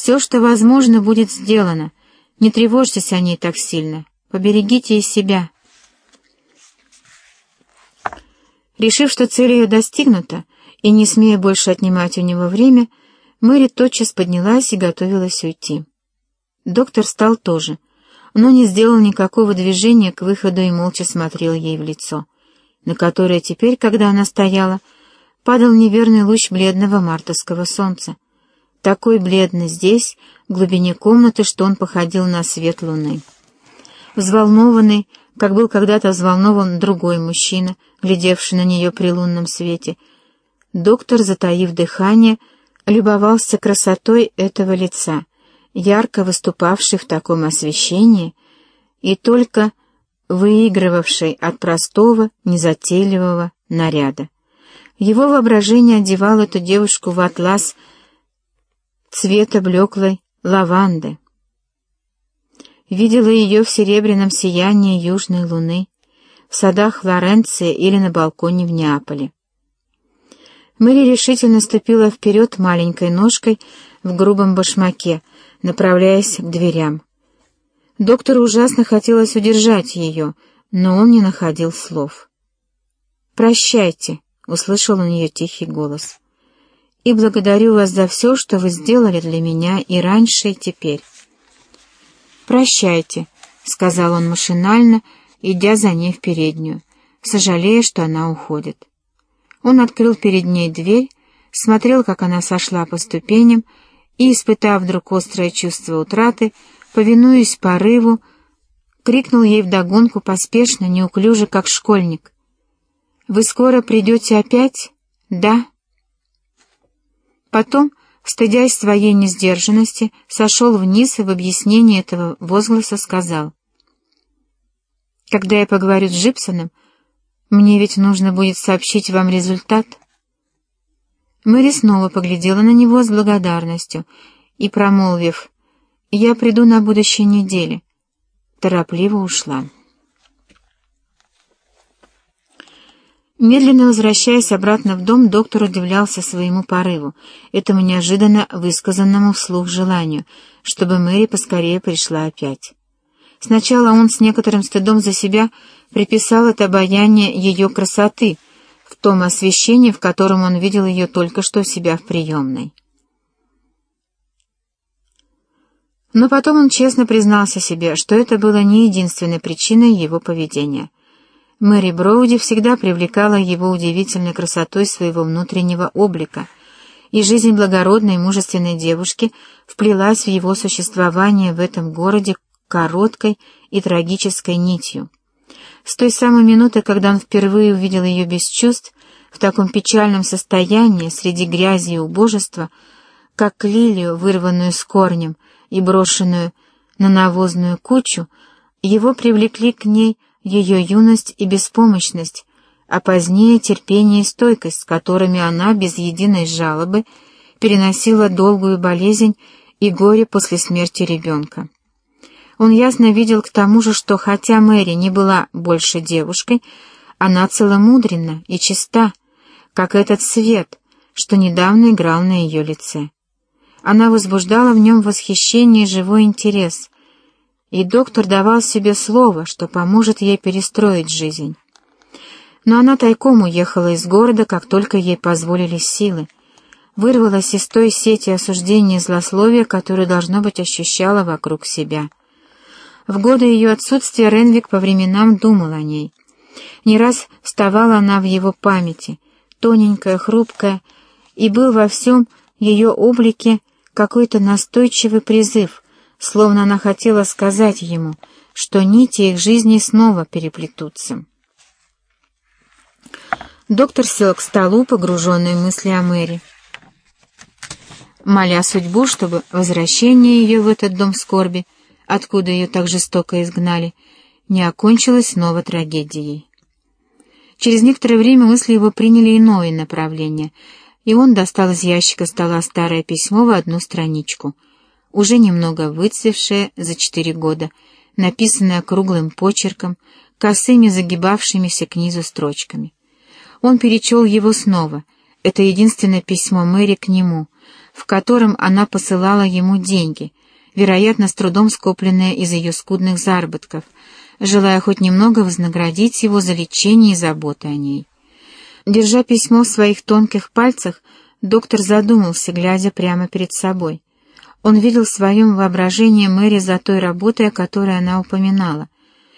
Все, что возможно, будет сделано. Не тревожьтесь о ней так сильно. Поберегите и себя. Решив, что цель ее достигнута, и не смея больше отнимать у него время, Мэри тотчас поднялась и готовилась уйти. Доктор встал тоже, но не сделал никакого движения к выходу и молча смотрел ей в лицо, на которое теперь, когда она стояла, падал неверный луч бледного мартовского солнца, такой бледный здесь, в глубине комнаты, что он походил на свет луны. Взволнованный, как был когда-то взволнован другой мужчина, глядевший на нее при лунном свете, доктор, затаив дыхание, любовался красотой этого лица, ярко выступавшей в таком освещении и только выигрывавшей от простого, незатейливого наряда. Его воображение одевало эту девушку в атлас цвета блеклой лаванды. Видела ее в серебряном сиянии южной луны, в садах Флоренции или на балконе в Неаполе. Мэри решительно ступила вперед маленькой ножкой в грубом башмаке, направляясь к дверям. Доктору ужасно хотелось удержать ее, но он не находил слов. «Прощайте», — услышал он ее тихий голос и благодарю вас за все, что вы сделали для меня и раньше, и теперь. «Прощайте», — сказал он машинально, идя за ней в переднюю, сожалея, что она уходит. Он открыл перед ней дверь, смотрел, как она сошла по ступеням, и, испытав вдруг острое чувство утраты, повинуясь порыву, крикнул ей вдогонку поспешно, неуклюже, как школьник. «Вы скоро придете опять?» «Да». Потом, стыдясь своей несдержанности, сошел вниз и в объяснении этого возгласа сказал. «Когда я поговорю с Джипсоном, мне ведь нужно будет сообщить вам результат». Мэри снова поглядела на него с благодарностью и, промолвив «Я приду на будущей неделе», торопливо ушла. Медленно возвращаясь обратно в дом, доктор удивлялся своему порыву, этому неожиданно высказанному вслух желанию, чтобы Мэри поскорее пришла опять. Сначала он с некоторым стыдом за себя приписал это обаяние ее красоты в том освещении, в котором он видел ее только что себя в приемной. Но потом он честно признался себе, что это было не единственной причиной его поведения — Мэри Броуди всегда привлекала его удивительной красотой своего внутреннего облика, и жизнь благородной и мужественной девушки вплелась в его существование в этом городе короткой и трагической нитью. С той самой минуты, когда он впервые увидел ее без чувств, в таком печальном состоянии, среди грязи и убожества, как лилию, вырванную с корнем и брошенную на навозную кучу, его привлекли к ней ее юность и беспомощность, а позднее терпение и стойкость, с которыми она без единой жалобы переносила долгую болезнь и горе после смерти ребенка. Он ясно видел к тому же, что хотя Мэри не была больше девушкой, она целомудренна и чиста, как этот свет, что недавно играл на ее лице. Она возбуждала в нем восхищение и живой интерес, и доктор давал себе слово, что поможет ей перестроить жизнь. Но она тайком уехала из города, как только ей позволили силы, вырвалась из той сети осуждения и злословия, которую, должно быть, ощущала вокруг себя. В годы ее отсутствия Ренвик по временам думал о ней. Не раз вставала она в его памяти, тоненькая, хрупкая, и был во всем ее облике какой-то настойчивый призыв — словно она хотела сказать ему, что нити их жизни снова переплетутся. Доктор сел к столу, погруженный в мысли о Мэри, моля судьбу, чтобы возвращение ее в этот дом скорби, откуда ее так жестоко изгнали, не окончилось снова трагедией. Через некоторое время мысли его приняли иное направление, и он достал из ящика стола старое письмо в одну страничку — уже немного выцвевшее за четыре года, написанное круглым почерком, косыми загибавшимися к низу строчками. Он перечел его снова. Это единственное письмо Мэри к нему, в котором она посылала ему деньги, вероятно, с трудом скопленные из ее скудных заработков, желая хоть немного вознаградить его за лечение и заботы о ней. Держа письмо в своих тонких пальцах, доктор задумался, глядя прямо перед собой. Он видел в своем воображении Мэри за той работой, о которой она упоминала,